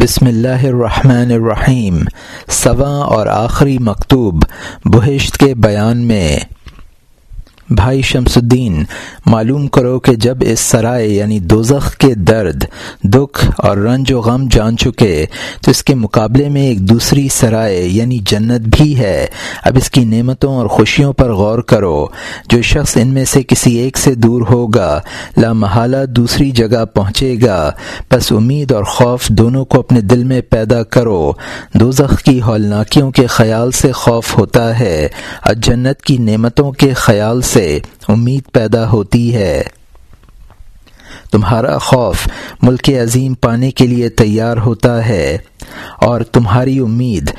بسم اللہ الرحمن الرحیم سوا اور آخری مکتوب بہشت کے بیان میں۔ بھائی شمس الدین معلوم کرو کہ جب اس سرائے یعنی دوزخ کے درد، دکھ اور رنج و غم جان چکے، تو اس کے مقابلے میں ایک دوسری سرائے یعنی جنت بھی ہے۔ اب اس کی نعمتوں اور خوشیوں پر غور کرو۔ جو شخص ان میں سے کسی ایک سے دور ہوگا، لا محالہ دوسری جگہ پہنچے گا۔ بس امید اور خوف دونوں کو اپنے دل میں پیدا کرو۔ دوزخ کی ہولناکیوں کے خیال سے خوف ہوتا ہے، اور جنت کی نعمتوں کے خیال سے سے امید پیدا ہوتی ہے۔ تمہارا خوف ملک عظیم پانے کے لیے تیار ہوتا ہے۔ اور تمہاری امید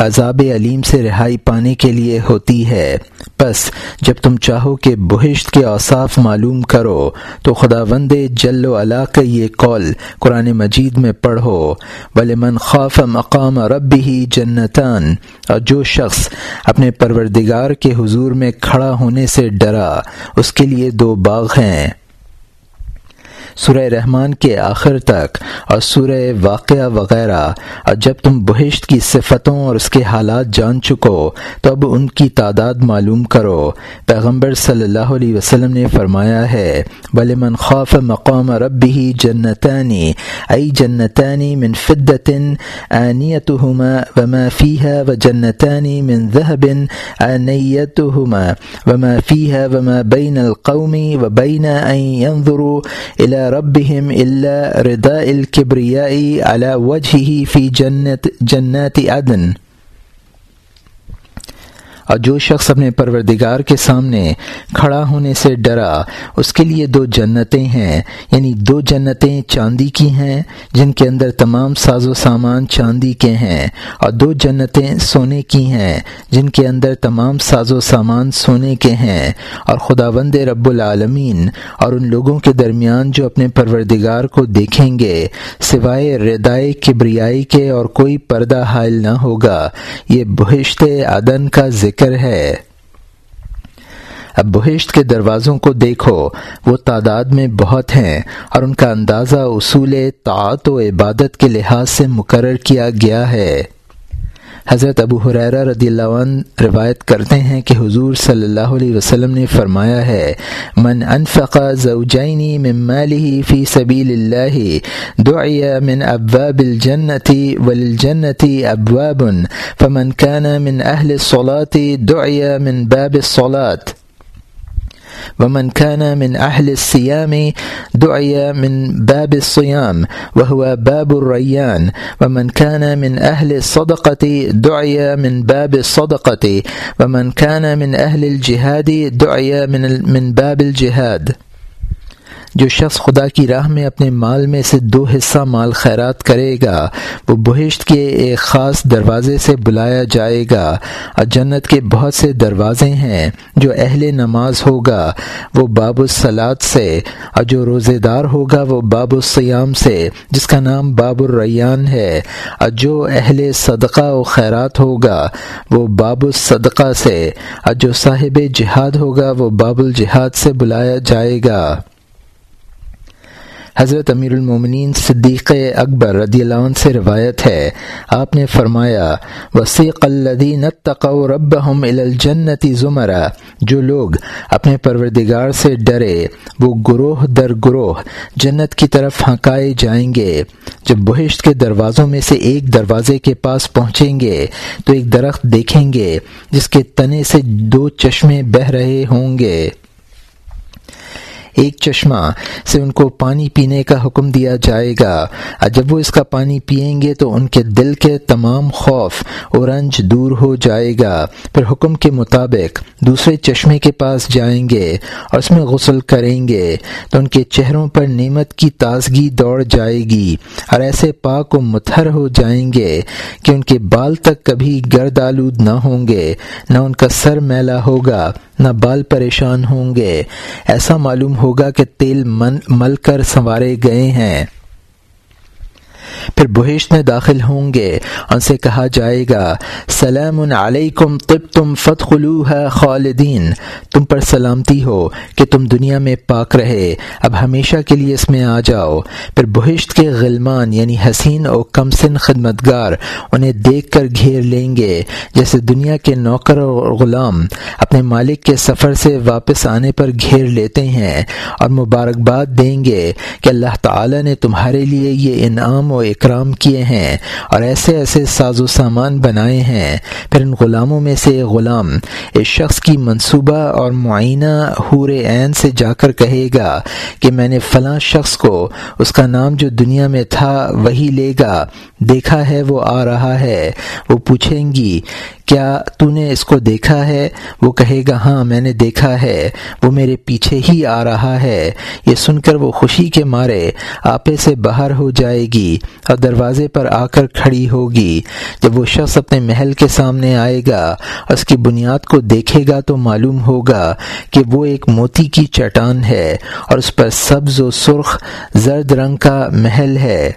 عذاب علیم سے رہائی پانے کے لیے ہوتی ہے۔ بس جب تم چاہو کہ بہشت کے اوصاف معلوم کرو، تو خدا وند جل و علا کا یہ قول قرآن مجید میں پڑھو بل من خوف مقام رب ہی جنتان۔ اور جو شخص اپنے پروردگار کے حضور میں کھڑا ہونے سے ڈرا، اس کے لیے دو باغ ہیں۔ سورہ رحمان کے آخر تک اور سورہ واقعہ وغیرہ۔ اور جب تم بہشت کی صفتوں اور اس کے حالات جان چکو، تو اب ان کی تعداد معلوم کرو۔ پیغمبر صلی اللہ علیہ وسلم نے فرمایا ہے، بل من خوف مقام رب ہی جنتانی، ای جنتانی من فدت آنیتهما وما فيها وجنتانی من ذهب آنیتهما وما فيها وما بين القوم وبين أن ينظروا إلى ربهم إلا رداء الكبرياء على وجهه في جنة جنات عدن. اور جو شخص اپنے پروردگار کے سامنے کھڑا ہونے سے ڈرا، اس کے لیے دو جنتیں ہیں یعنی دو جنتیں چاندی کی ہیں، جن کے اندر تمام ساز و سامان چاندی کے ہیں، اور دو جنتیں سونے کی ہیں، جن کے اندر تمام ساز و سامان سونے کے ہیں۔ اور خدا وند رب العالمین اور ان لوگوں کے درمیان جو اپنے پروردگار کو دیکھیں گے، سوائے ردائے کبریائی کے اور کوئی پردہ حائل نہ ہوگا، یہ بہشت عدن کا ذکر ذکر ہے۔ اب بہشت کے دروازوں کو دیکھو، وہ تعداد میں بہت ہیں اور ان کا اندازہ اصول طاعت و عبادت کے لحاظ سے مقرر کیا گیا ہے۔ حضرت ابو حریرہ رضی اللہ عنہ روایت کرتے ہیں کہ حضور صلی اللہ علیہ وسلم نے فرمایا ہے، من انفق زوجینی من ماله فی سبیل اللہ، دعی من ابواب الجنت وللجنت ابواب، فمن كان من اہل الصلاة، دعی من باب الصلاة. ومن كان من أهل الصيام دعي من باب الصيام وهو باب الريان ومن كان من أهل الصدقة دعي من باب الصدقة ومن كان من أهل الجهاد دعي من من باب الجهاد جو شخص خدا کی راہ میں اپنے مال میں سے دو حصہ مال خیرات کرے گا، وہ بہشت کے ایک خاص دروازے سے بلایا جائے گا۔ اور جنت کے بہت سے دروازے ہیں جو اہل نماز ہوگا، وہ باب الصلاط سے۔ اور جو روزے دار ہوگا، وہ باب السیام سے، جس کا نام باب الریان ہے۔ اور جو اہل صدقہ و خیرات ہوگا، وہ باب الصدقہ سے۔ اور جو صاحب جہاد ہوگا، وہ باب الجہاد سے بلایا جائے گا۔ حضرت امیر المومنین صدیق اکبر رضی اللہ عنہ سے روایت ہے۔ آپ نے فرمایا، وسیق الدین تقو رب الجنتی زمرہ جو لوگ اپنے پروردگار سے ڈرے، وہ گروہ در گروہ جنت کی طرف ہنکائے جائیں گے۔ جب بہشت کے دروازوں میں سے ایک دروازے کے پاس پہنچیں گے، تو ایک درخت دیکھیں گے، جس کے تنے سے دو چشمے بہہ رہے ہوں گے۔ ایک چشمہ سے ان کو پانی پینے کا حکم دیا جائے گا۔ اور جب وہ اس کا پانی پئیں گے تو ان کے دل کے تمام خوف اور رنج دور ہو جائے گا۔ پھر حکم کے مطابق دوسرے چشمے کے پاس جائیں گے اور اس میں غسل کریں گے۔ تو ان کے چہروں پر نعمت کی تازگی دوڑ جائے گی اور ایسے پاک و متھر ہو جائیں گے کہ ان کے بال تک کبھی گرد آلود نہ ہوں گے، نہ ان کا سر میلا ہوگا، نہ بال پریشان ہوں گے۔ ایسا معلوم ہوگا کہ تیل مل کر سنوارے گئے ہیں۔ پھر بہشت میں داخل ہوں گے۔ ان سے کہا جائے گا، سلام علیکم طب تم فتح خالدین۔ تم پر سلامتی ہو کہ تم دنیا میں پاک رہے۔ اب ہمیشہ کے لیے اس میں آ جاؤ۔ پھر بہشت کے غلمان یعنی حسین اور کمسن خدمتگار انہیں دیکھ کر گھیر لیں گے۔ جیسے دنیا کے نوکر اور غلام اپنے مالک کے سفر سے واپس آنے پر گھیر لیتے ہیں اور مبارکباد دیں گے کہ اللہ تعالی نے تمہارے لیے یہ انعام و اکرام کیے ہیں اور ایسے ایسے ساز و سامان بنائے ہیں۔ پھر ان غلاموں میں سے غلام اس شخص کی منصوبہ اور معینہ حور عین سے جا کر کہے گا کہ میں نے فلاں شخص کو اس کا نام جو دنیا میں تھا وہی لے گا۔ دیکھا ہے وہ آ رہا ہے۔ وہ پوچھیں گی، کیا تو نے اس کو دیکھا ہے؟ وہ کہے گا ہاں میں نے دیکھا ہے۔ وہ میرے پیچھے ہی آ رہا ہے۔ یہ سن کر وہ خوشی کے مارے آپے سے باہر ہو جائے گی۔ اور دروازے پر آ کر کھڑی ہوگی۔ جب وہ شخص اپنے محل کے سامنے آئے گا اس کی بنیاد کو دیکھے گا تو معلوم ہوگا کہ وہ ایک موتی کی چٹان ہے اور اس پر سبز و سرخ زرد رنگ کا محل ہے۔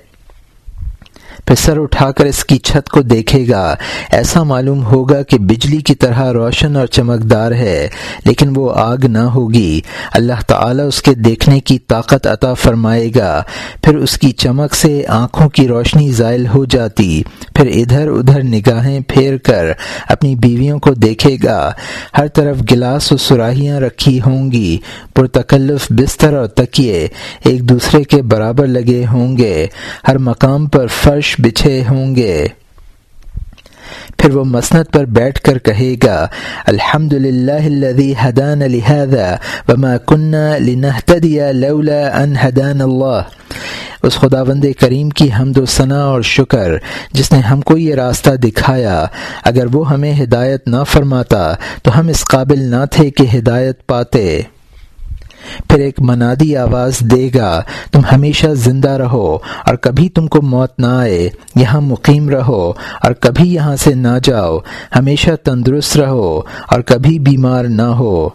پھر سر اٹھا کر اس کی چھت کو دیکھے گا۔ ایسا معلوم ہوگا کہ بجلی کی طرح روشن اور چمکدار ہے، لیکن وہ آگ نہ ہوگی۔ اللہ تعالیٰ اس کے دیکھنے کی طاقت عطا فرمائے گا۔ پھر اس کی چمک سے آنکھوں کی روشنی زائل ہو جاتی۔ پھر ادھر ادھر نگاہیں پھیر کر اپنی بیویوں کو دیکھے گا۔ ہر طرف گلاس و سراہیاں رکھی ہوں گی۔ پرتکلف بستر اور تکیے ایک دوسرے کے برابر لگے ہوں گے۔ ہر مقام پر فرش بچھے ہوں گے۔ پھر وہ مسنت پر بیٹھ کر کہے گا الحمد للہ حدان وما لولا ان حدان اللہ. اس خدا بند کریم کی حمد و ثناء اور شکر، جس نے ہم کو یہ راستہ دکھایا، اگر وہ ہمیں ہدایت نہ فرماتا تو ہم اس قابل نہ تھے کہ ہدایت پاتے۔ پھر ایک منادی آواز دے گا، تم ہمیشہ زندہ رہو اور کبھی تم کو موت نہ آئے، یہاں مقیم رہو اور کبھی یہاں سے نہ جاؤ، ہمیشہ تندرست رہو اور کبھی بیمار نہ ہو۔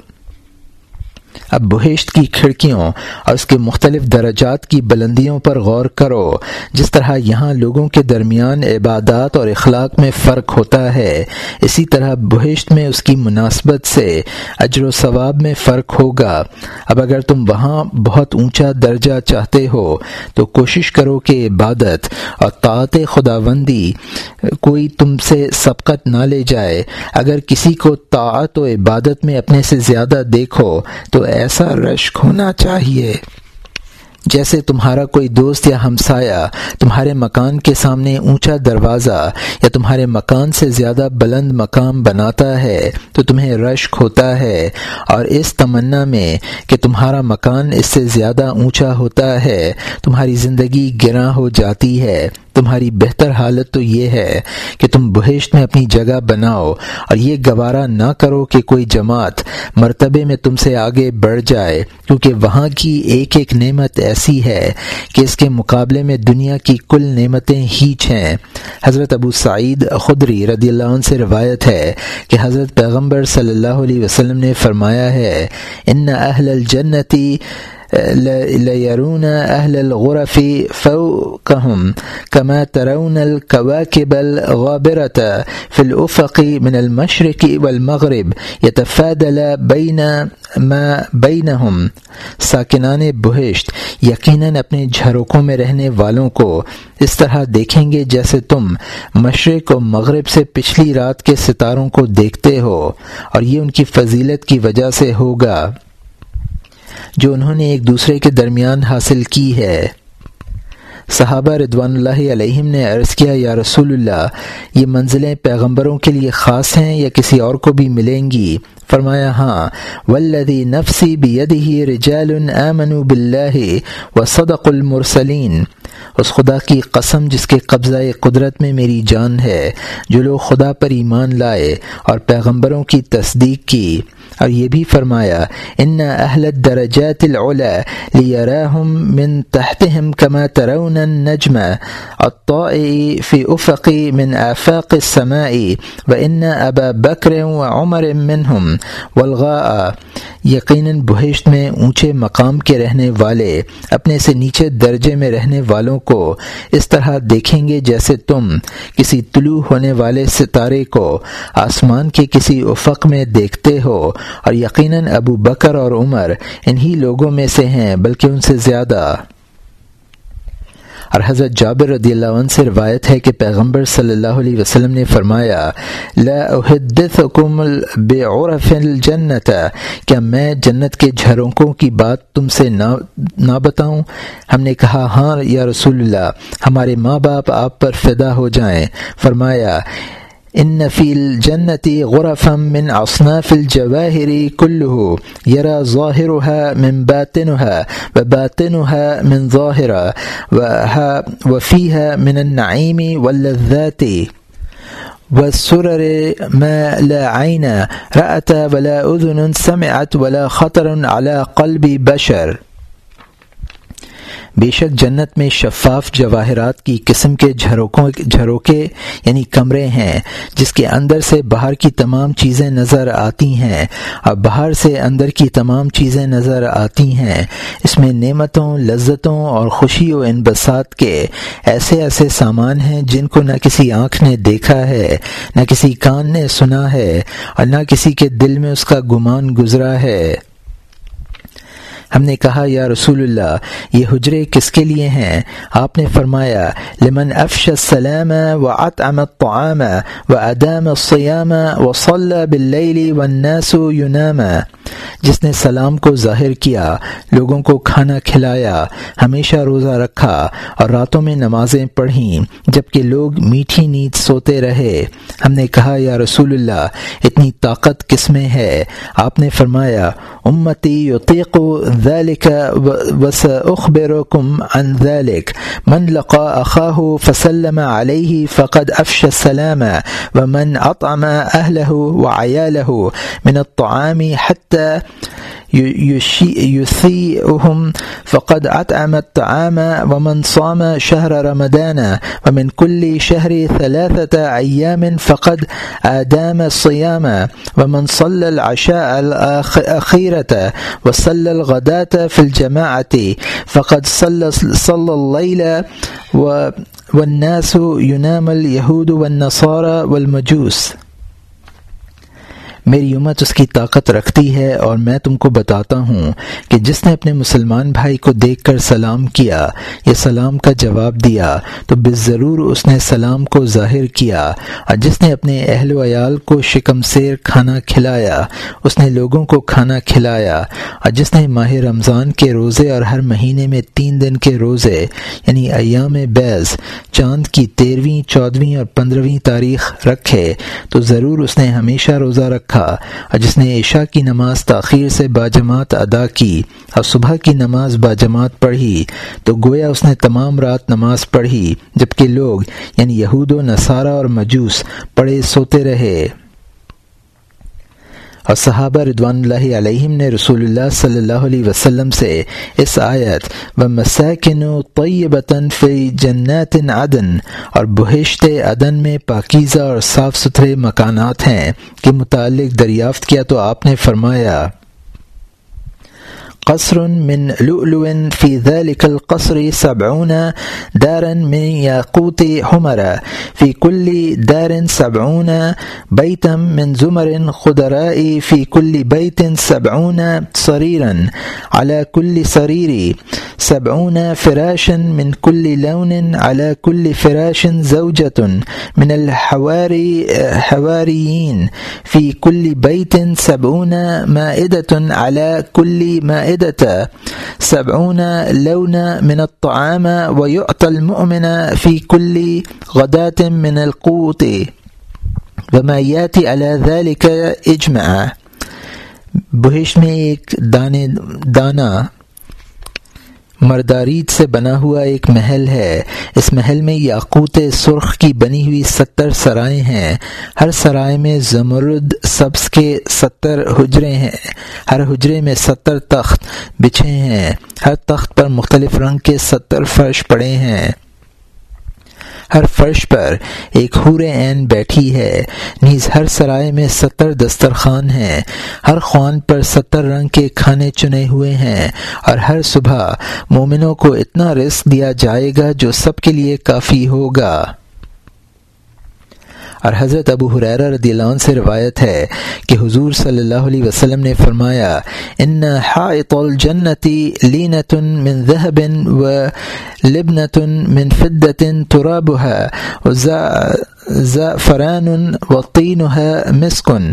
اب بہشت کی کھڑکیوں اور اس کے مختلف درجات کی بلندیوں پر غور کرو، جس طرح یہاں لوگوں کے درمیان عبادات اور اخلاق میں فرق ہوتا ہے، اسی طرح بہشت میں اس کی مناسبت سے اجر و ثواب میں فرق ہوگا۔ اب اگر تم وہاں بہت اونچا درجہ چاہتے ہو، تو کوشش کرو کہ عبادت اور طاعت خداوندی کوئی تم سے سبقت نہ لے جائے۔ اگر کسی کو طاعت و عبادت میں اپنے سے زیادہ دیکھو، تو ایسا رشک ہونا چاہیے۔ جیسے تمہارا کوئی دوست یا ہمسایا تمہارے مکان کے سامنے اونچا دروازہ یا تمہارے مکان سے زیادہ بلند مقام بناتا ہے تو تمہیں رشک ہوتا ہے اور اس تمنا میں کہ تمہارا مکان اس سے زیادہ اونچا ہوتا ہے، تمہاری زندگی گراں ہو جاتی ہے۔ تمہاری بہتر حالت تو یہ ہے کہ تم بہشت میں اپنی جگہ بناؤ اور یہ گوارا نہ کرو کہ کوئی جماعت مرتبے میں تم سے آگے بڑھ جائے، کیونکہ وہاں کی ایک ایک نعمت ایسی ہے کہ اس کے مقابلے میں دنیا کی کل نعمتیں ہیچ ہیں حضرت ابو سعید خدری رضی اللہ عنہ سے روایت ہے کہ حضرت پیغمبر صلی اللہ علیہ وسلم نے فرمایا ہے، ان اہل الجنتی ليرون أهل الغرف فوقهم كما ترون الكواكب الغابرة في الأفق من المشرق والمغرب يتفادل بين ما بينهم. ساکنان بہشت یقیناً اپنے جھروکوں میں رہنے والوں کو اس طرح دیکھیں گے جیسے تم مشرق و مغرب سے پچھلی رات کے ستاروں کو دیکھتے ہو اور یہ ان کی فضیلت کی وجہ سے ہوگا۔ جو انہوں نے ایک دوسرے کے درمیان حاصل کی ہے۔ صحابہ ردوان اللہ علیہم نے عرض کیا، یا رسول اللہ، یہ منزلیں پیغمبروں کے لیے خاص ہیں یا کسی اور کو بھی ملیں گی؟ فرمایا ہاں۔ ولدی نفسی بیدہ رجال آمنوا باللہ وصدق المرسلین۔ اس خدا کی قسم جس کے قبضہ قدرت میں میری جان ہے، جو لوگ خدا پر ایمان لائے اور پیغمبروں کی تصدیق کی۔ اور یہ بھی فرمایا ان اہل درجات العلا لیراہم من تحتہم کما ترون النجم، الطائع فی افق من آفاق السماء وان ابا بکر وعمر منہم والغاء. یقیناً بہشت میں اونچے مقام کے رہنے والے، اپنے سے نیچے درجے میں رہنے والوں کو اس طرح دیکھیں گے جیسے تم، کسی طلوع ہونے والے ستارے کو آسمان کے کسی افق میں دیکھتے ہو اور یقیناً ابو بکر اور عمر انہی لوگوں میں سے ہیں، بلکہ ان سے زیادہ۔ اور حضرت جابر رضی اللہ عنہ سے روایت ہے کہ پیغمبر صلی اللہ علیہ وسلم نے فرمایا، لا احدثکم بعرف الجنت، کیا میں جنت کے جھرونکوں کی بات تم سے نہ بتاؤں؟ ہم نے کہا ہاں یا رسول اللہ، ہمارے ماں باپ آپ پر فدا ہو جائیں۔ فرمایا ان فی الجنتی غرفا من اصناف الجواهر كله، يرى ظاهرها من باطنها، وباطنها من ظاهرها وفيها من النعيم واللذات والسرر ما لا عين رأت ولا أذن سمعت ولا خطر على قلب بشر. بے شک جنت میں شفاف جواہرات کی قسم کے جھروکوں جھروکے یعنی کمرے ہیں، جس کے اندر سے باہر کی تمام چیزیں نظر آتی ہیں۔ اور باہر سے اندر کی تمام چیزیں نظر آتی ہیں۔ اس میں نعمتوں، لذتوں اور خوشی و انبساط کے ایسے ایسے سامان ہیں جن کو نہ کسی آنکھ نے دیکھا ہے، نہ کسی کان نے سنا ہے اور نہ کسی کے دل میں اس کا گمان گزرا ہے۔ ہم نے کہا، یا رسول اللہ، یہ حجرے کس کے لیے ہیں؟ آپ نے فرمایا، لمن افش السلام و اطعم الطعام و ادام الصیام و صلی باللیل والناس ینام جس نے سلام کو ظاہر کیا، لوگوں کو کھانا کھلایا، ہمیشہ روزہ رکھا اور راتوں میں نمازیں پڑھیں، جبکہ لوگ میٹھی نیند سوتے رہے۔ ہم نے کہا، یا رسول اللہ، اتنی طاقت کس میں ہے؟ آپ نے فرمایا، امتی یطیق ذلك وسأخبركم عن ذلك. من لقى أخاه فسلم عليه فقد أفشى السلام، ومن أطعم أهله وعياله من الطعام حتى يثيئهم فقد أطعم الطعام ومن صام شهر رمضان ومن كل شهر ثلاثة أيام فقد آدام الصيام ومن صلى العشاء الأخيرة وصلى الغداة في الجماعة فقد صلى, صلى الليل والناس ينام اليهود والنصارى والمجوس میری امت اس کی طاقت رکھتی ہے اور میں تم کو بتاتا ہوں کہ جس نے اپنے مسلمان بھائی کو دیکھ کر سلام کیا یا سلام کا جواب دیا، تو بس ضرور اس نے سلام کو ظاہر کیا۔ اور جس نے اپنے اہل و عیال کو شکم سیر کھانا کھلایا، اس نے لوگوں کو کھانا کھلایا۔ اور جس نے ماہ رمضان کے روزے اور ہر مہینے میں تین دن کے روزے یعنی ایام بیز چاند کی تیرہویں چودھویں اور پندرہویں تاریخ رکھے، تو ضرور اس نے ہمیشہ روزہ رکھا۔ رکھا اور جس نے عشاء کی نماز تاخیر سے باجماعت ادا کی اور صبح کی نماز باجماعت پڑھی، تو گویا اس نے تمام رات نماز پڑھی، جبکہ لوگ یعنی یہود و نصارہ اور مجوس پڑے سوتے رہے۔ اور صحابہ ردوان اللہ علیہم نے رسول اللہ صلی اللہ علیہ وسلم سے اس آیت و مساکن و طیبتاً فی جنات عدن، اور بہشت عدن میں پاکیزہ اور صاف ستھرے مکانات ہیں کے متعلق دریافت کیا تو آپ نے فرمایا۔ قصر من لؤلؤ في ذلك القصر سبعون دارا من ياقوت حمر. في كل دار سبعون بيتا من زمر خضراء في كل بيت سبعون صريرا. على كل صرير سبعون فراشا من كل لون. على كل فراش زوجة من الحواري حواريين. في كل بيت سبعون مائدة. على كل مائدة مائدة سبعون لون من الطعام ويعطى المؤمن في كل غداة من القوت وما ياتي على ذلك اجمع بہش میں ایک دانے دانہ مردارید سے بنا ہوا ایک محل ہے۔ اس محل میں یاقوت سرخ کی بنی ہوئی ستر سرائے ہیں۔ ہر سرائے میں زمرد سبز کے ستر حجرے ہیں۔ ہر حجرے میں ستر تخت بچھے ہیں۔ ہر تخت پر مختلف رنگ کے ستر فرش پڑے ہیں۔ ہر فرش پر ایک حور عین بیٹھی ہے۔ نیز ہر سرائے میں ستر دسترخوان ہیں۔ ہر خوان پر ستر رنگ کے کھانے چنے ہوئے ہیں۔ اور ہر صبح مومنوں کو اتنا رزق دیا جائے گا جو سب کے لیے کافی ہوگا۔ اور حضرت ابو حریرہ رضی اللہ عنہ سے روایت ہے کہ حضور صلی اللہ علیہ وسلم نے فرمایا، ان حائط الجنتی لینت من ذهب و لبنت من فدت ترابها زعفران وطینها مسکن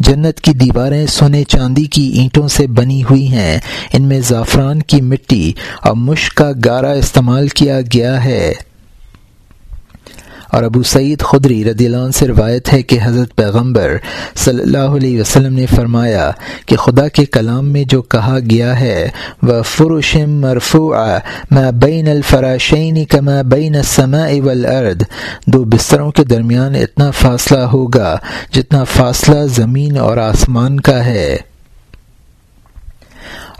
جنت کی دیواریں سونے چاندی کی اینٹوں سے بنی ہوئی ہیں۔ ان میں زعفران کی مٹی اور مشک کا گارا استعمال کیا گیا ہے۔ اور ابو سعید خدری رضی اللہ عنہ سے روایت ہے کہ حضرت پیغمبر صلی اللہ علیہ وسلم نے فرمایا کہ خدا کے کلام میں جو کہا گیا ہے وہ فرشم مرفوع میں بین الفراشین کما بین السماء والارض دو بستروں کے درمیان اتنا فاصلہ ہوگا جتنا فاصلہ زمین اور آسمان کا ہے۔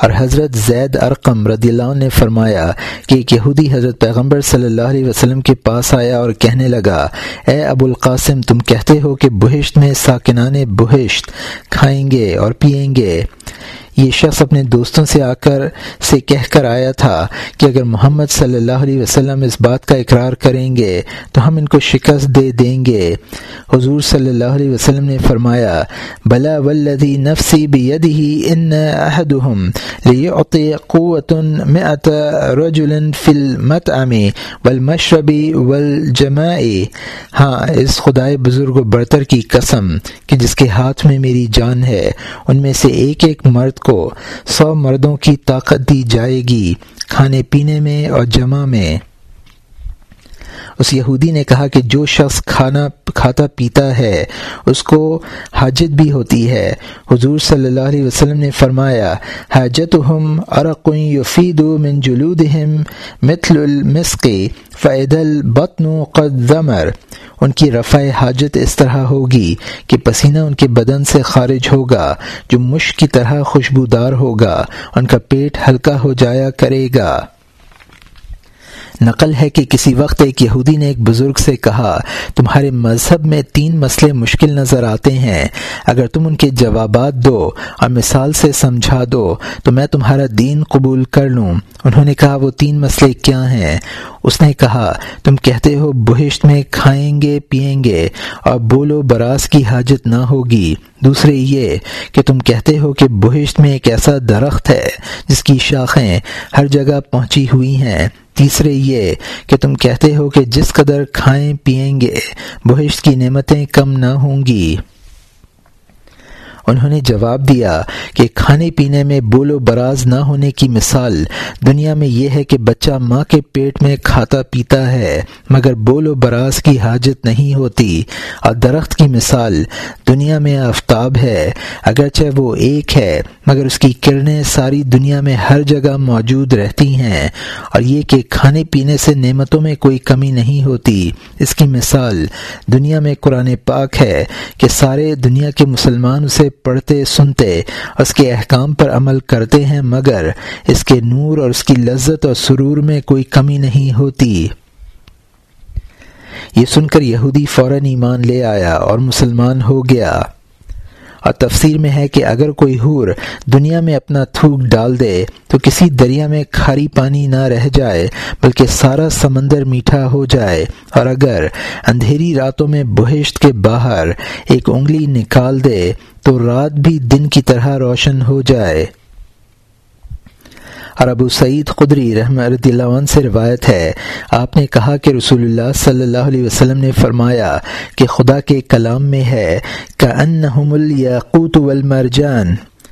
اور حضرت زید ارقم رضی اللہ عنہ نے فرمایا کہ ایک یہودی حضرت پیغمبر صلی اللہ علیہ وسلم کے پاس آیا اور کہنے لگا، اے ابو القاسم، تم کہتے ہو کہ بہشت میں ساکنان بہشت کھائیں گے اور پئیں گے۔ یہ شخص اپنے دوستوں سے آ کر سے کہہ کر آیا تھا کہ اگر محمد صلی اللہ علیہ وسلم اس بات کا اقرار کریں گے تو ہم ان کو شکست دے دیں گے۔ حضور صلی اللہ علیہ وسلم نے فرمایا، بلا ولدی نفسی بیدہی ان احدہم لیعطی قوت مئت رجل فی المطعم والمشرب والجماع. ہاں اس خدای بزرگ و برتر کی قسم کہ جس کے ہاتھ میں میری جان ہے، ان میں سے ایک ایک مرد کو سو مردوں کی طاقت دی جائے گی کھانے پینے میں اور جمع میں۔ اس یہودی نے کہا کہ جو شخص کھانا، کھاتا پیتا ہے، اس کو حاجت بھی ہوتی ہے۔ حضور صلی اللہ علیہ وسلم نے فرمایا حاجت ہم ارقید من جلودہم مثل المسقی فعد البطن قد ضمر ان کی رفع حاجت اس طرح ہوگی کہ پسینہ ان کے بدن سے خارج ہوگا، جو مشک کی طرح خوشبودار ہوگا، ان کا پیٹ ہلکا ہو جایا کرے گا۔ نقل ہے کہ کسی وقت ایک یہودی نے ایک بزرگ سے کہا، تمہارے مذہب میں تین مسئلے مشکل نظر آتے ہیں۔ اگر تم ان کے جوابات دو اور مثال سے سمجھا دو، تو میں تمہارا دین قبول کر لوں۔ انہوں نے کہا، وہ تین مسئلے کیا ہیں؟ اس نے کہا، تم کہتے ہو، بہشت میں کھائیں گے پئیں گے اور بولو براز کی حاجت نہ ہوگی۔ دوسرے یہ کہ تم کہتے ہو کہ بہشت میں ایک ایسا درخت ہے، جس کی شاخیں ہر جگہ پہنچی ہوئی ہیں۔ تیسرے یہ کہ تم کہتے ہو کہ جس قدر کھائیں پئیں گے، بہشت کی نعمتیں کم نہ ہوں گی۔ انہوں نے جواب دیا کہ کھانے پینے میں بول و براز نہ ہونے کی مثال دنیا میں یہ ہے کہ بچہ ماں کے پیٹ میں کھاتا پیتا ہے، مگر بول و براز کی حاجت نہیں ہوتی۔ اور درخت کی مثال دنیا میں آفتاب ہے، اگرچہ وہ ایک ہے، مگر اس کی کرنیں ساری دنیا میں ہر جگہ موجود رہتی ہیں۔ اور یہ کہ کھانے پینے سے نعمتوں میں کوئی کمی نہیں ہوتی۔ اس کی مثال دنیا میں قرآن پاک ہے کہ سارے دنیا کے مسلمان اسے پڑھتے سنتے، اس کے احکام پر عمل کرتے ہیں، مگر اس کے نور اور اس کی لذت اور سرور میں کوئی کمی نہیں ہوتی۔ یہ سن کر یہودی فوراً ایمان لے آیا اور مسلمان ہو گیا۔ اور تفسیر میں ہے کہ اگر کوئی حور دنیا میں اپنا تھوک ڈال دے تو کسی دریا میں کھاری پانی نہ رہ جائے، بلکہ سارا سمندر میٹھا ہو جائے۔ اور اگر اندھیری راتوں میں بہشت کے باہر ایک انگلی نکال دے تو رات بھی دن کی طرح روشن ہو جائے۔ اور ابو سعید قدری رحمۃ اللہ عنہ سے روایت ہے۔ آپ نے کہا کہ رسول اللہ صلی اللہ علیہ وسلم نے فرمایا کہ خدا کے کلام میں ہے کہ ان الیاقوت والمرجان۔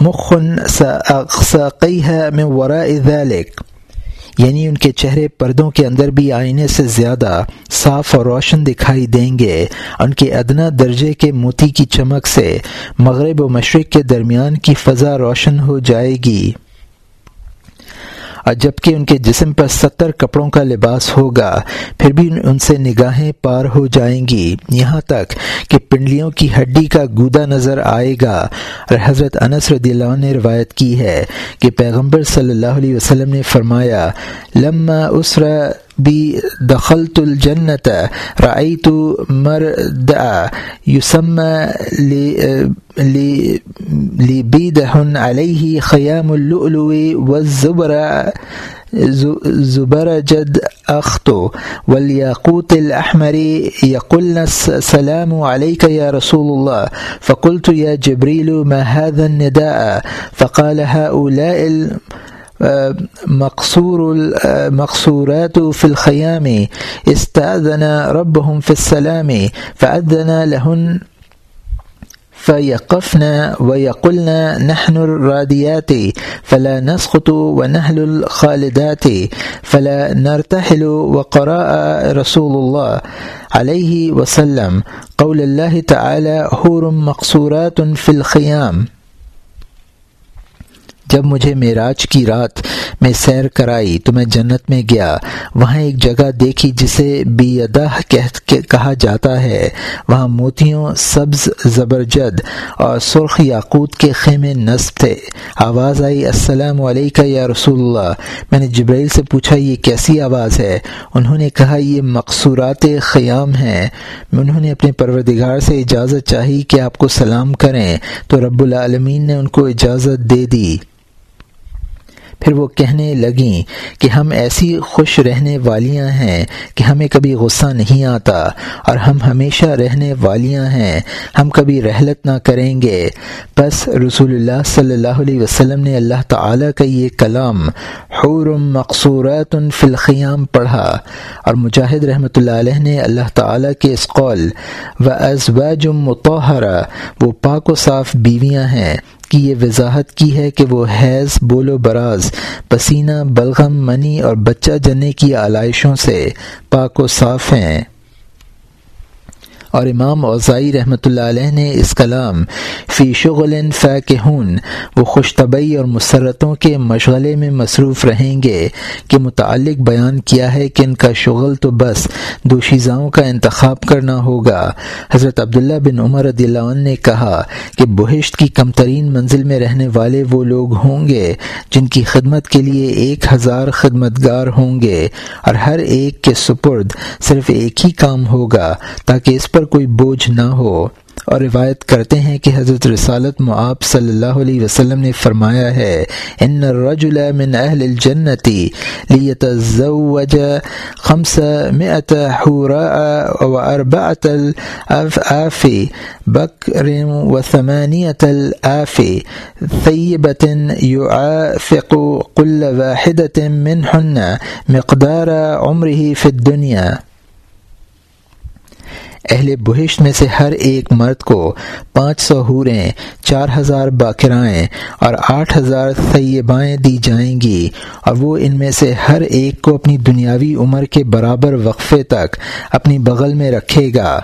مخ سقیہ میں وراء ذلك یعنی ان کے چہرے پردوں کے اندر بھی آئینے سے زیادہ صاف اور روشن دکھائی دیں گے۔ ان کے ادنا درجے کے موتی کی چمک سے مغرب و مشرق کے درمیان کی فضا روشن ہو جائے گی۔ اور جبکہ ان کے جسم پر ستر کپڑوں کا لباس ہوگا، پھر بھی ان سے نگاہیں پار ہو جائیں گی۔ یہاں تک کہ پنڈلیوں کی ہڈی کا گودا نظر آئے گا۔ اور حضرت انس رضی اللہ عنہ نے روایت کی ہے کہ پیغمبر صلی اللہ علیہ وسلم نے فرمایا، لما اسرا بي دخلت الجنة رأيت مردع يسمى لبيده عليه خيام اللؤلؤ والزبر زبرجد أخت والياقوت الأحمر يقولن السلام عليك يا رسول الله فقلت يا جبريل ما هذا النداء فقال هؤلاء مقصور مقصورات في الخيام. استأذن ربهم في السلام، فأذن لهن، فيقفن ويقولن نحن الراديات، فلا نسقط ونهل الخالدات، فلا نرتحل وقراء رسول الله عليه وسلم. قول الله تعالى حور مقصورات في الخيام. جب مجھے معراج کی رات میں سیر کرائی تو میں جنت میں گیا۔ وہاں ایک جگہ دیکھی جسے بیدہ کہا جاتا ہے۔ وہاں موتیوں سبز زبرجد اور سرخ یاقوت کے خیمے نصب تھے۔ آواز آئی، السلام علیکم یا رسول اللہ میں نے جبریل سے پوچھا، یہ کیسی آواز ہے؟ انہوں نے کہا، یہ مقصورات خیام ہیں۔ انہوں نے اپنے پروردگار سے اجازت چاہی کہ آپ کو سلام کریں۔ تو رب العالمین نے ان کو اجازت دے دی۔ پھر وہ کہنے لگیں کہ ہم ایسی خوش رہنے والیاں ہیں کہ ہمیں کبھی غصہ نہیں آتا اور ہم ہمیشہ رہنے والیاں ہیں، ہم کبھی رحلت نہ کریں گے۔ بس رسول اللہ صلی اللہ علیہ وسلم نے اللہ تعالیٰ کا یہ کلام حور مقصورات فی الخیام پڑھا اور مجاہد رحمۃ اللہ علیہ نے اللہ تعالیٰ کے اس قول و ازواج متحرہ وہ پاک و صاف بیویاں ہیں۔ کی یہ وضاحت کی ہے کہ وہ حیض، بول و براز، پسینہ، بلغم، منی اور بچہ جنے کی آلائشوں سے پاک و صاف ہیں۔ اور امام اوزائی رحمۃ اللہ علیہ نے اس کلام، فی شغل فیکہون وہ خوش طبعی اور مسرتوں کے مشغلے میں مصروف رہیں گے، کہ متعلق بیان کیا ہے کہ ان کا شغل تو بس دوشیزاؤں کا انتخاب کرنا ہوگا۔ حضرت عبداللہ بن عمر رضی اللہ عنہ نے کہا کہ بہشت کی کم ترین منزل میں رہنے والے وہ لوگ ہوں گے جن کی خدمت کے لیے ایک ہزار خدمت گار ہوں گے، اور ہر ایک کے سپرد صرف ایک ہی کام ہوگا، تاکہ اس پر پر کوئی بوجھ نہ ہو اور روایت کرتے ہیں کہ حضرت رسالت معاب صلی اللہ علیہ وسلم نے فرمایا ہے، ان الرجل من اہل الجنتی لیتزوج خمس مئت حوراء و اربعت الافعاف بکر و ثمانیت الاف ثیبت يعافق قل واحدت منحن مقدار عمره في الدنيا اہل بہشت میں سے ہر ایک مرد کو پانچ سو حوریں، چار ہزار باقرائیں اور آٹھ ہزار طیبائیں دی جائیں گی اور وہ ان میں سے ہر ایک کو اپنی دنیاوی عمر کے برابر وقفے تک اپنی بغل میں رکھے گا۔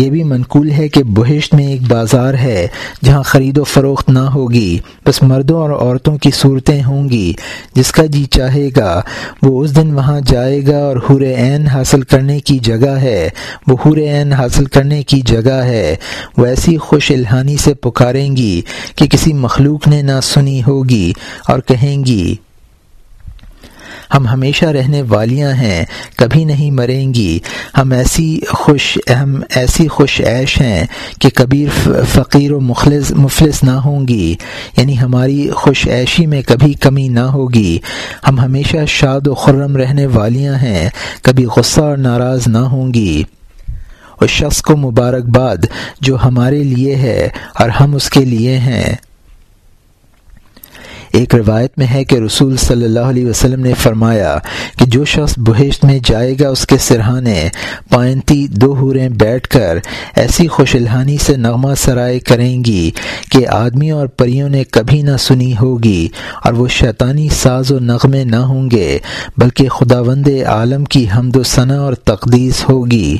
یہ بھی منقول ہے کہ بہشت میں ایک بازار ہے جہاں خرید و فروخت نہ ہوگی، بس مردوں اور عورتوں کی صورتیں ہوں گی۔ جس کا جی چاہے گا، وہ اس دن وہاں جائے گا اور حور عین حاصل کرنے کی جگہ ہے۔ وہ حور عین حاصل کرنے کی جگہ ہے۔ وہ ایسی خوش الحانی سے پکاریں گی کہ کسی مخلوق نے نہ سنی ہوگی اور کہیں گی ہم ہمیشہ رہنے والیاں ہیں، کبھی نہیں مریں گی۔ ہم ایسی خوش، ہم ایسی خوش عیش ہیں کہ کبھی فقیر و مخلص، مفلس نہ ہوں گی۔ یعنی ہماری خوش عیشی میں کبھی کمی نہ ہوگی۔ ہم ہمیشہ شاد و خرم رہنے والیاں ہیں، کبھی غصہ اور ناراض نہ ہوں گی۔ اس شخص کو مبارکباد جو ہمارے لیے ہے اور ہم اس کے لیے ہیں۔ ایک روایت میں ہے کہ رسول صلی اللہ علیہ وسلم نے فرمایا کہ جو شخص بہشت میں جائے گا، اس کے سرحانے پائنتی دو حوریں بیٹھ کر ایسی خوش الحانی سے نغمہ سرائے کریں گی کہ آدمی اور پریوں نے کبھی نہ سنی ہوگی اور وہ شیطانی ساز و نغمے نہ ہوں گے، بلکہ خدا وند عالم کی حمد و ثناء اور تقدیس ہوگی۔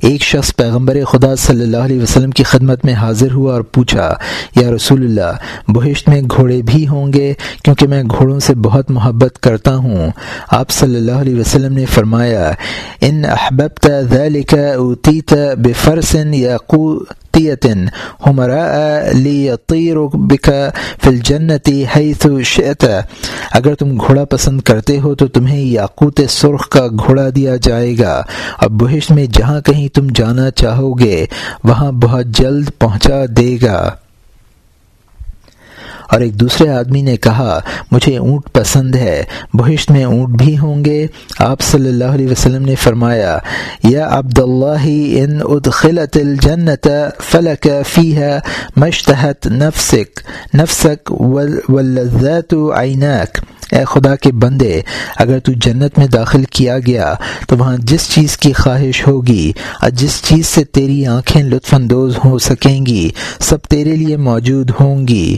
ایک شخص پیغمبر خدا صلی اللہ علیہ وسلم کی خدمت میں حاضر ہوا اور پوچھا، یا رسول اللہ، بہشت میں گھوڑے بھی ہوں گے؟ کیونکہ میں گھوڑوں سے بہت محبت کرتا ہوں۔ آپ صلی اللہ علیہ وسلم نے فرمایا، ان احببت ذلك اوتیت بفرس یاقوتیت ہمراء لیطیر بک فی الجنت حیث شئت. اگر تم گھوڑا پسند کرتے ہو تو تمہیں یاقوت سرخ کا گھوڑا دیا جائے گا. اب بہشت میں جہاں کہیں تم جانا چاہو گے، وہاں بہت جلد پہنچا دے گا۔ اور ایک دوسرے آدمی نے کہا، مجھے اونٹ پسند ہے، بہشت میں اونٹ بھی ہوں گے۔ آپ صلی اللہ علیہ وسلم نے فرمایا، یا عبد اللہ ان ادخلت الجنت فلک فیها مشتحت نفسک نفسک واللذات عیناک۔ اے خدا کے بندے، اگر تو جنت میں داخل کیا گیا، تو وہاں جس چیز کی خواہش ہوگی، اور جس چیز سے تیری آنکھیں لطف اندوز ہو سکیں گی، سب تیرے لیے موجود ہوں گی۔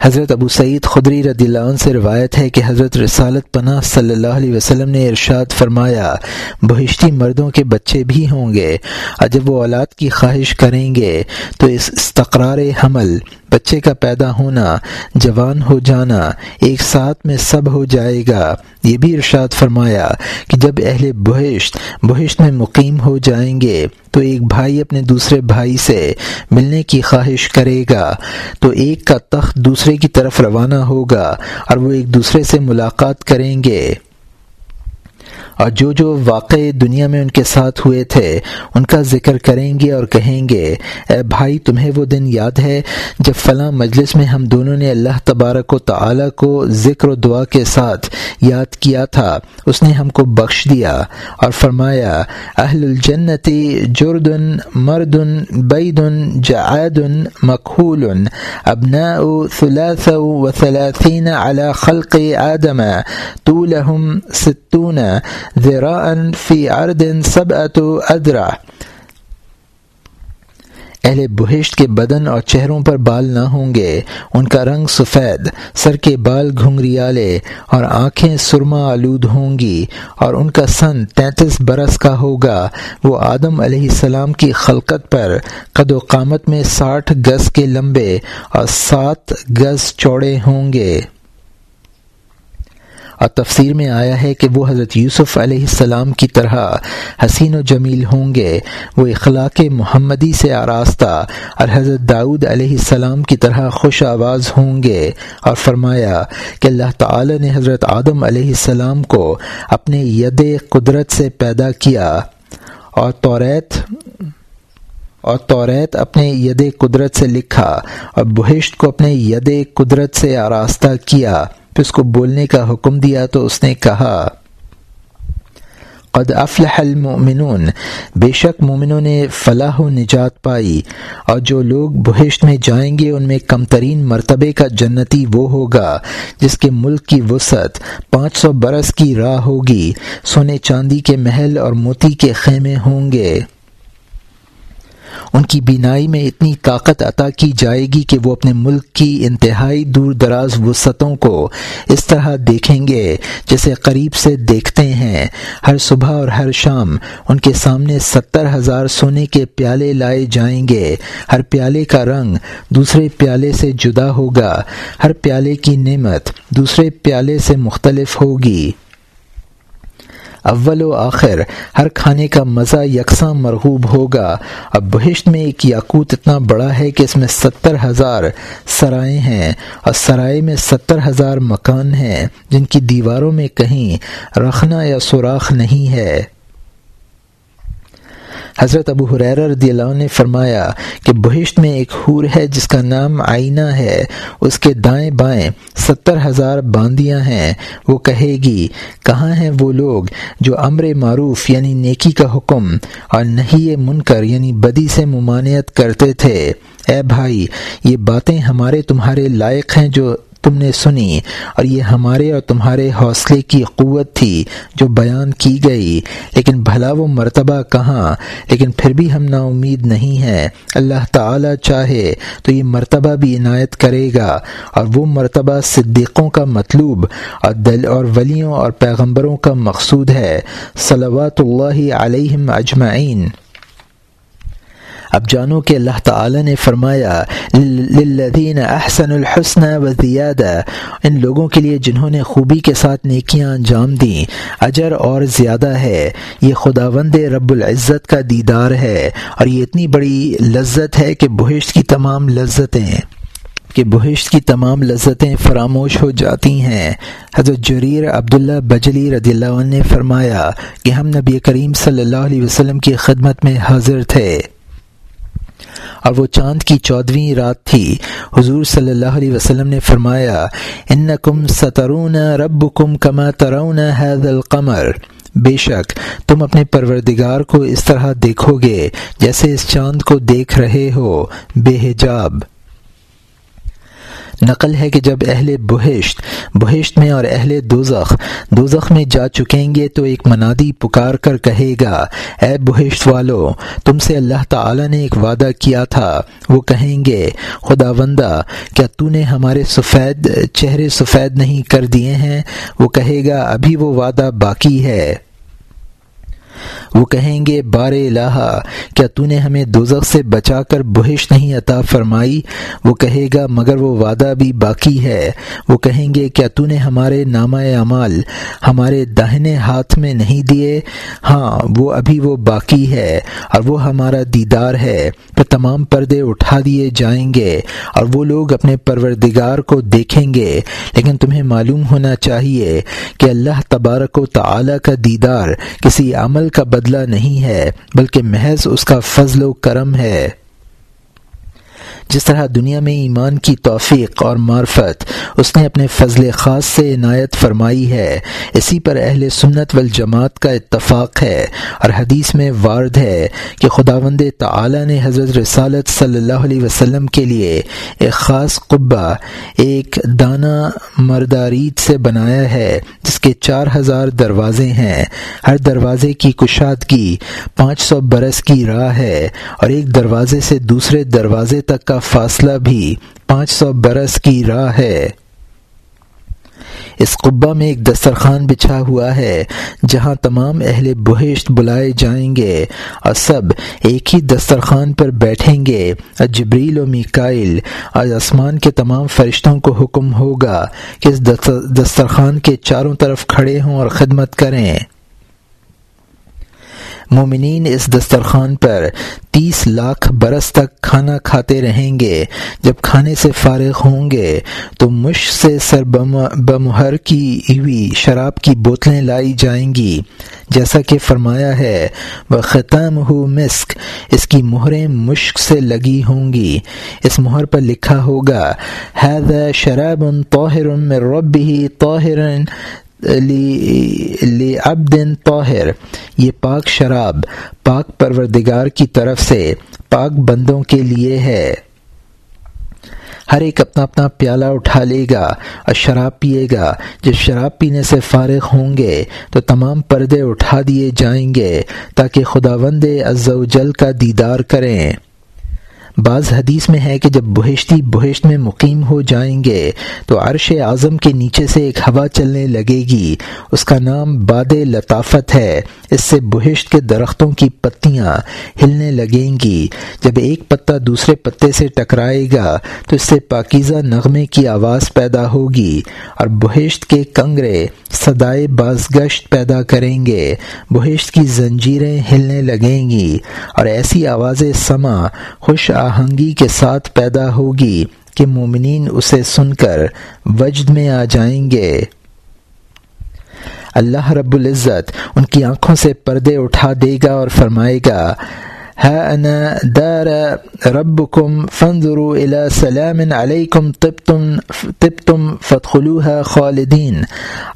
حضرت ابو سعید خدری رضی اللہ عنہ سے روایت ہے کہ حضرت رسالت پناہ صلی اللہ علیہ وسلم نے ارشاد فرمایا، بہشتی مردوں کے بچے بھی ہوں گے، اور جب وہ اولاد کی خواہش کریں گے تو اس استقرار حمل بچے کا پیدا ہونا، جوان ہو جانا، ایک ساتھ میں سب ہو جائے گا۔ یہ بھی ارشاد فرمایا کہ جب اہل بہشت بہشت میں مقیم ہو جائیں گے، تو ایک بھائی اپنے دوسرے بھائی سے ملنے کی خواہش کرے گا۔ تو ایک کا تخت دوسرے کی طرف روانہ ہوگا اور وہ ایک دوسرے سے ملاقات کریں گے۔ اور جو جو واقع دنیا میں ان کے ساتھ ہوئے تھے، ان کا ذکر کریں گے اور کہیں گے، اے بھائی، تمہیں وہ دن یاد ہے جب فلاں مجلس میں ہم دونوں نے اللہ تبارک و تعالی کو ذکر و دعا کے ساتھ یاد کیا تھا۔ اس نے ہم کو بخش دیا اور فرمایا، اہل الجنتی جردن، مردن، بیدن جعاد مقہول ابناء ثلاث و ثلاثین على خلق آدم طولهم ستون ذراء فی عرد سبعت ادرا اہل بہشت کے بدن اور چہروں پر بال نہ ہوں گے، ان کا رنگ سفید، سر کے بال گھنگریالے اور آنکھیں سرما آلود ہوں گی، اور ان کا سن تینتیس برس کا ہوگا۔ وہ آدم علیہ السلام کی خلقت پر قد و قامت میں ساٹھ گز کے لمبے اور سات گز چوڑے ہوں گے۔ اور تفسیر میں آیا ہے کہ وہ حضرت یوسف علیہ السلام کی طرح حسین و جمیل ہوں گے۔ وہ اخلاق محمدی سے آراستہ اور حضرت داؤد علیہ السلام کی طرح خوش آواز ہوں گے اور فرمایا کہ اللہ تعالی نے حضرت آدم علیہ السلام کو اپنے ید قدرت سے پیدا کیا اور توریت اور توریت اپنے ید قدرت سے لکھا اور بہشت کو اپنے ید قدرت سے آراستہ کیا۔ پھر اس کو بولنے کا حکم دیا تو اس نے کہا، قد افلح المؤمنون۔ بے شک مومنوں نے فلاح و نجات پائی اور جو لوگ بہشت میں جائیں گے، ان میں کم ترین مرتبے کا جنتی وہ ہوگا، جس کے ملک کی وسعت پانچ سو برس کی راہ ہوگی۔ سونے چاندی کے محل اور موتی کے خیمے ہوں گے۔ ان کی بینائی میں اتنی طاقت عطا کی جائے گی کہ وہ اپنے ملک کی انتہائی دور دراز وسعتوں کو اس طرح دیکھیں گے جیسے قریب سے دیکھتے ہیں۔ ہر صبح اور ہر شام ان کے سامنے ستر ہزار سونے کے پیالے لائے جائیں گے۔ ہر پیالے کا رنگ دوسرے پیالے سے جدا ہوگا۔ ہر پیالے کی نعمت دوسرے پیالے سے مختلف ہوگی۔ اول و آخر، ہر کھانے کا مزہ یکساں مرغوب ہوگا۔ اب بہشت میں ایک یاقوت اتنا بڑا ہے کہ اس میں ستر ہزار سرائے ہیں اور سرائے میں ستر ہزار مکان ہیں جن کی دیواروں میں کہیں رکھنا یا سوراخ نہیں ہے۔ حضرت ابو حریر رضی اللہ عنہ نے فرمایا کہ بہشت میں ایک حور ہے جس کا نام آئینہ ہے۔ اس کے دائیں بائیں ستر ہزار باندیاں ہیں۔ وہ کہے گی، کہاں ہیں وہ لوگ جو امر معروف یعنی نیکی کا حکم اور نہیں منکر یعنی بدی سے ممانعت کرتے تھے؟ اے بھائی، یہ باتیں ہمارے تمہارے لائق ہیں جو تم نے سنی اور یہ ہمارے اور تمہارے حوصلے کی قوت تھی جو بیان کی گئی۔ لیکن بھلا وہ مرتبہ کہاں؟ لیکن پھر بھی ہم نا امید نہیں ہیں۔ اللہ تعالی چاہے تو یہ مرتبہ بھی عنایت کرے گا۔ اور وہ مرتبہ صدیقوں کا مطلوب اور دل اور ولیوں اور پیغمبروں کا مقصود ہے۔ صلوات اللہ علیہم اجمعین۔ اب جانو کہ اللہ تعالی نے فرمایا، للذین احسن الحسن و زیادہ ان لوگوں کے لیے جنہوں نے خوبی کے ساتھ نیکیاں انجام دیں، اجر اور زیادہ ہے۔ یہ خداوند رب العزت کا دیدار ہے، اور یہ اتنی بڑی لذت ہے کہ بہشت کی تمام لذتیں، کہ بہشت کی تمام لذتیں فراموش ہو جاتی ہیں۔ حضرت جریر عبداللہ بجلی رضی اللہ عنہ نے فرمایا کہ ہم نبی کریم صلی اللہ علیہ وسلم کی خدمت میں حاضر تھے۔ اور وہ چاند کی چودھویں رات تھی۔ حضور صلی اللہ علیہ وسلم نے فرمایا ان کم سترون رب کم کما ترون حید القمر بے شک، تم اپنے پروردگار کو اس طرح دیکھو گے جیسے اس چاند کو دیکھ رہے ہو۔ بے حجاب۔ نقل ہے کہ جب اہل بہشت بہشت میں اور اہل دوزخ دوزخ میں جا چکیں گے تو ایک منادی پکار کر کہے گا، اے بہشت والو، تم سے اللہ تعالی نے ایک وعدہ کیا تھا، وہ کہیں گے، خدا وندہ کیا تو نے ہمارے سفید، چہرے سفید نہیں کر دیے ہیں؟ وہ کہے گا، ابھی وہ وعدہ باقی ہے۔ وہ کہیں گے، بار الہ کیا تو نے ہمیں دوزخ سے بچا کر بہش نہیں عطا فرمائی؟ وہ کہے گا، مگر وہ وعدہ بھی باقی ہے۔ وہ کہیں گے، کیا تو نے ہمارے نامہ اعمال ہمارے داہنے ہاتھ میں نہیں دیے؟ ہاں وہ ابھی وہ باقی ہے اور وہ ہمارا دیدار ہے۔ پھر تمام پردے اٹھا دیے جائیں گے اور وہ لوگ اپنے پروردگار کو دیکھیں گے۔ لیکن تمہیں معلوم ہونا چاہیے کہ اللہ تبارک و تعالی کا دیدار کسی عمل کا بدلہ نہیں ہے بلکہ محض اس کا فضل و کرم ہے۔ جس طرح دنیا میں ایمان کی توفیق اور معرفت اس نے اپنے فضل خاص سے عنایت فرمائی ہے، اسی پر اہل سنت والجماعت کا اتفاق ہے اور حدیث میں وارد ہے کہ خدا وند تعلیٰ نے حضرت رسالت صلی اللہ علیہ وسلم کے لیے ایک خاص قبہ، ایک دانہ مردارید سے بنایا ہے، جس کے چار ہزار دروازے ہیں۔ ہر دروازے کی کشادگی پانچ سو برس کی راہ ہے اور ایک دروازے سے دوسرے دروازے تک کا فاصلہ بھی پانچ سو برس کی راہ ہے۔ اس قبہ میں ایک دسترخوان بچھا ہوا ہے، جہاں تمام اہل بہشت بلائے جائیں گے اور سب ایک ہی دسترخوان پر بیٹھیں گے۔ اور جبریل و میکائل اور آسمان کے تمام فرشتوں کو حکم ہوگا کہ اس دسترخوان کے چاروں طرف کھڑے ہوں اور خدمت کریں۔ مومنین اس دسترخوان پر تیس لاکھ برس تک کھانا کھاتے رہیں گے۔ جب کھانے سے فارغ ہوں گے تو مش سے سر بمہر کی ہوئی شراب کی بوتلیں لائی جائیں گی۔ جیسا کہ فرمایا ہے وہ ختم ہو مسک اس کی مہریں مشک سے لگی ہوں گی۔ اس مہر پر لکھا ہوگا حید شراب توہر رب ہی توہر ابدن طاہر، یہ پاک شراب، پاک پروردگار کی طرف سے پاک بندوں کے لیے ہے۔ ہر ایک اپنا اپنا پیالہ اٹھا لے گا اور شراب پیے گا۔ جب شراب پینے سے فارغ ہوں گے تو تمام پردے اٹھا دیے جائیں گے تاکہ خدا وند جل کا دیدار کریں۔ بعض حدیث میں ہے کہ جب بہشتی بہشت میں مقیم ہو جائیں گے تو عرش اعظم کے نیچے سے ایک ہوا چلنے لگے گی۔ اس کا نام باد لطافت ہے۔ اس سے بہشت کے درختوں کی پتیاں ہلنے لگیں گی۔ جب ایک پتا دوسرے پتے سے ٹکرائے گا تو اس سے پاکیزہ نغمے کی آواز پیدا ہوگی اور بہشت کے کنگرے صدائے بازگشت پیدا کریں گے۔ بہشت کی زنجیریں ہلنے لگیں گی اور ایسی آوازیں سما خوش آہنگی کے ساتھ پیدا ہوگی کہ مومنین اسے سن کر وجد میں آ جائیں گے۔ اللہ رب العزت ان کی آنکھوں سے پردے اٹھا دے گا اور فرمائے گا ها أنا دار ربكم فانظروا إلى سلام عليكم طبتم طبتم فادخلوها خالدين۔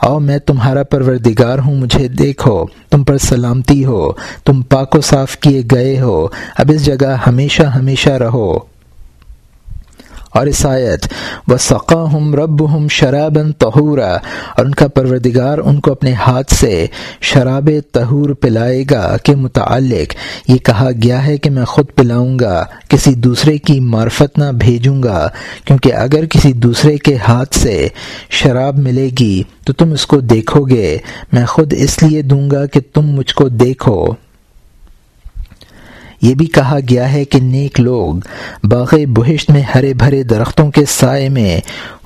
او میں تمہارا پروردگار ہوں، مجھے دیکھو، تم پر سلامتی ہو، تم پاک و صاف کیے گئے ہو۔ اب اس جگہ ہمیشہ ہمیشہ رہو۔ اور آیت و ثقا ہم رب ہم شرابن تہورا اور ان کا پروردگار ان کو اپنے ہاتھ سے شراب تہور پلائے گا کے متعلق۔ یہ کہا گیا ہے کہ میں خود پلاؤں گا، کسی دوسرے کی معرفت نہ بھیجوں گا، کیونکہ اگر کسی دوسرے کے ہاتھ سے شراب ملے گی تو تم اس کو دیکھو گے۔ میں خود اس لیے دوں گا کہ تم مجھ کو دیکھو۔ یہ بھی کہا گیا ہے کہ نیک لوگ باغ بہشت میں ہرے بھرے درختوں کے سائے میں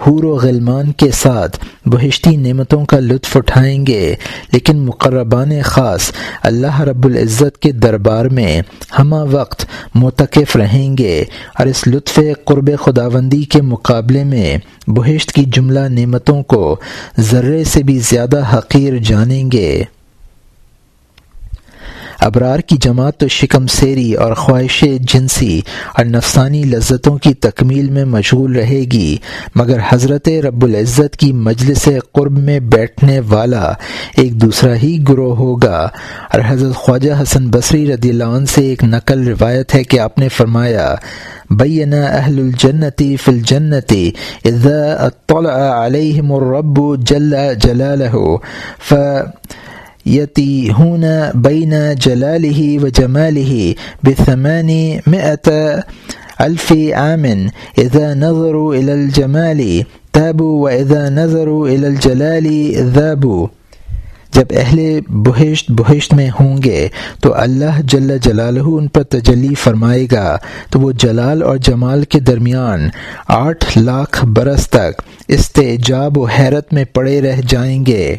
حور و غلمان کے ساتھ بہشتی نعمتوں کا لطف اٹھائیں گے، لیکن مقربان خاص اللہ رب العزت کے دربار میں ہمہ وقت متقف رہیں گے اور اس لطف قرب خداوندی کے مقابلے میں بہشت کی جملہ نعمتوں کو ذرے سے بھی زیادہ حقیر جانیں گے۔ ابرار کی جماعت تو شکم سیری اور خواہش جنسی اور نفسانی لذتوں کی تکمیل میں مشغول رہے گی، مگر حضرت رب العزت کی مجلس قرب میں بیٹھنے والا ایک دوسرا ہی گروہ ہوگا۔ اور حضرت خواجہ حسن بصری رضی اللہ عنہ سے ایک نقل روایت ہے کہ آپ نے فرمایا، بینا اہل الجنتی فی الجنتی اذا اطلع علیہم الرب جل جلالہ ف یتی ہون بین جلالہ و جمالہ بثمانی مئت الف آمن اذا نظروا الى الجمال تابوا واذا نظروا الى الجلال ذابوا. جب اہل بہشت بہشت میں ہوں گے، تو اللہ جل جلالہ ان پر تجلی فرمائے گا۔ تو وہ جلال اور جمال کے درمیان آٹھ لاکھ برس تک استعجاب و حیرت میں پڑے رہ جائیں گے۔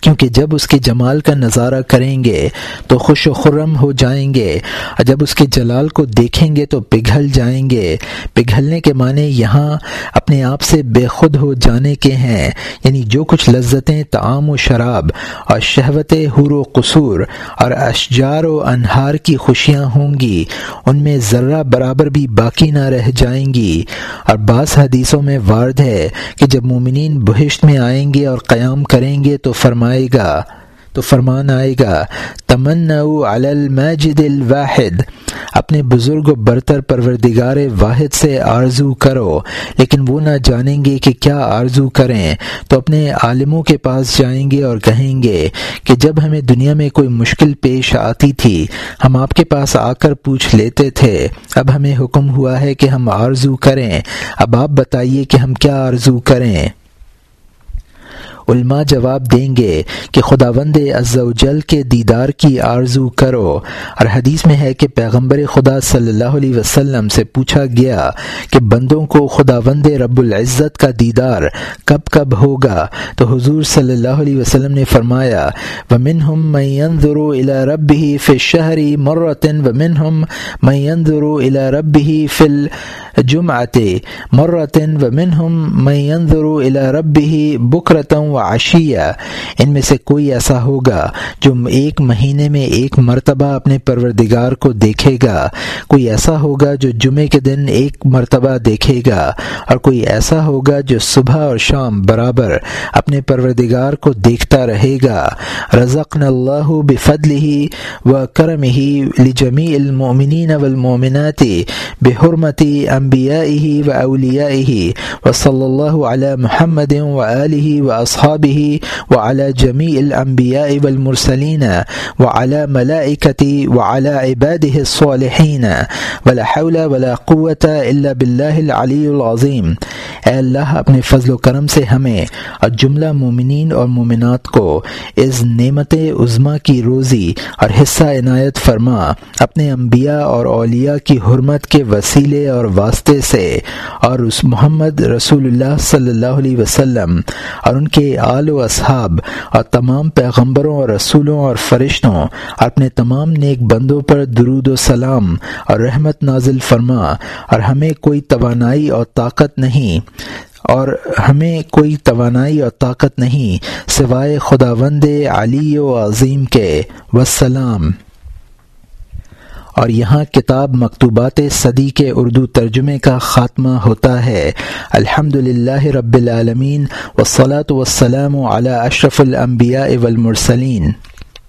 کیونکہ جب اس کے جمال کا نظارہ کریں گے تو خوش و خرم ہو جائیں گے۔ اور جب اس کے جلال کو دیکھیں گے تو پگھل جائیں گے۔ پگھلنے کے معنی یہاں اپنے آپ سے بے خود ہو جانے کے ہیں۔ یعنی جو کچھ لذتیں تعام و شراب اور شہوت حور و قصور اور اشجار و انہار کی خوشیاں ہوں گی، ان میں ذرہ برابر بھی باقی نہ رہ جائیں گی۔ اور بعض حدیثوں میں وارد ہے کہ جب مومنین بہشت میں آئیں گے اور قیام کریں گے تو فرما فرمائے گا تو فرمان آئے گا تمن المجد الواحد۔ اپنے بزرگ و برتر پروردگار واحد سے آرزو کرو، لیکن وہ نہ جانیں گے کہ کیا آرزو کریں۔ تو اپنے عالموں کے پاس جائیں گے اور کہیں گے کہ جب ہمیں دنیا میں کوئی مشکل پیش آتی تھی، ہم آپ کے پاس آ کر پوچھ لیتے تھے، اب ہمیں حکم ہوا ہے کہ ہم آرزو کریں۔ اب آپ بتائیے کہ ہم کیا آرزو کریں۔ علماء جواب دیں گے کہ خدا وند جل کے دیدار کی آرزو کرو۔ اور حدیث میں ہے کہ پیغمبر خدا صلی اللہ علیہ وسلم سے پوچھا گیا کہ بندوں کو خدا وند رب العزت کا دیدار کب کب ہوگا؟ تو حضور صلی اللہ علیہ وسلم نے فرمایا ومن ہم میں الا رب ہی فل شہری مرتن ومن ہم میں الا رب ہی فل جمعت مرتن ومن ہم میں الا رب ہی بکرتم عشیہ ان میں سے کوئی ایسا ہوگا جو ایک مہینے میں ایک مرتبہ اپنے پروردگار کو دیکھے گا؟ کوئی ایسا ہوگا جو جمعے کے دن ایک مرتبہ دیکھے گا؟ اور کوئی ایسا ہوگا جو صبح اور شام برابر اپنے پروردگار کو دیکھتا رہے گا؟ رزقن اللہ بفضل ہی و کرم ہی لجمی المومنین والمومنات بحرمتی ہی و اولیا و صلی اللہ علیہ محمد و علیہ و اصحابی و علی اصحابه الانبیاء والمرسلین و علی ملائکتی و علی عباده الصالحین ولا حول ولا قوة الا بالله العلی العظیم اے اللہ، اپنے فضل و کرم سے ہمیں اور جملہ مومنین اور مومنات کو اس نعمت عظما کی روزی اور حصہ عنایت فرما، اپنے انبیاء اور اولیاء کی حرمت کے وسیلے اور واسطے سے اور اس محمد رسول اللہ صلی اللہ علیہ وسلم اور ان کے آل و اصحاب اور تمام پیغمبروں اور رسولوں اور فرشتوں اور اپنے تمام نیک بندوں پر درود و سلام اور رحمت نازل فرما، اور ہمیں کوئی توانائی اور طاقت نہیں اور ہمیں کوئی توانائی اور طاقت نہیں سوائے خدا وند علی و عظیم کے۔ وسلام اور یہاں کتاب مکتوبات صدی کے اردو ترجمے کا خاتمہ ہوتا ہے۔ الحمد للہ رب العالمین وسلاۃ وسلم علی اشرف الانبیاء والمرسلین۔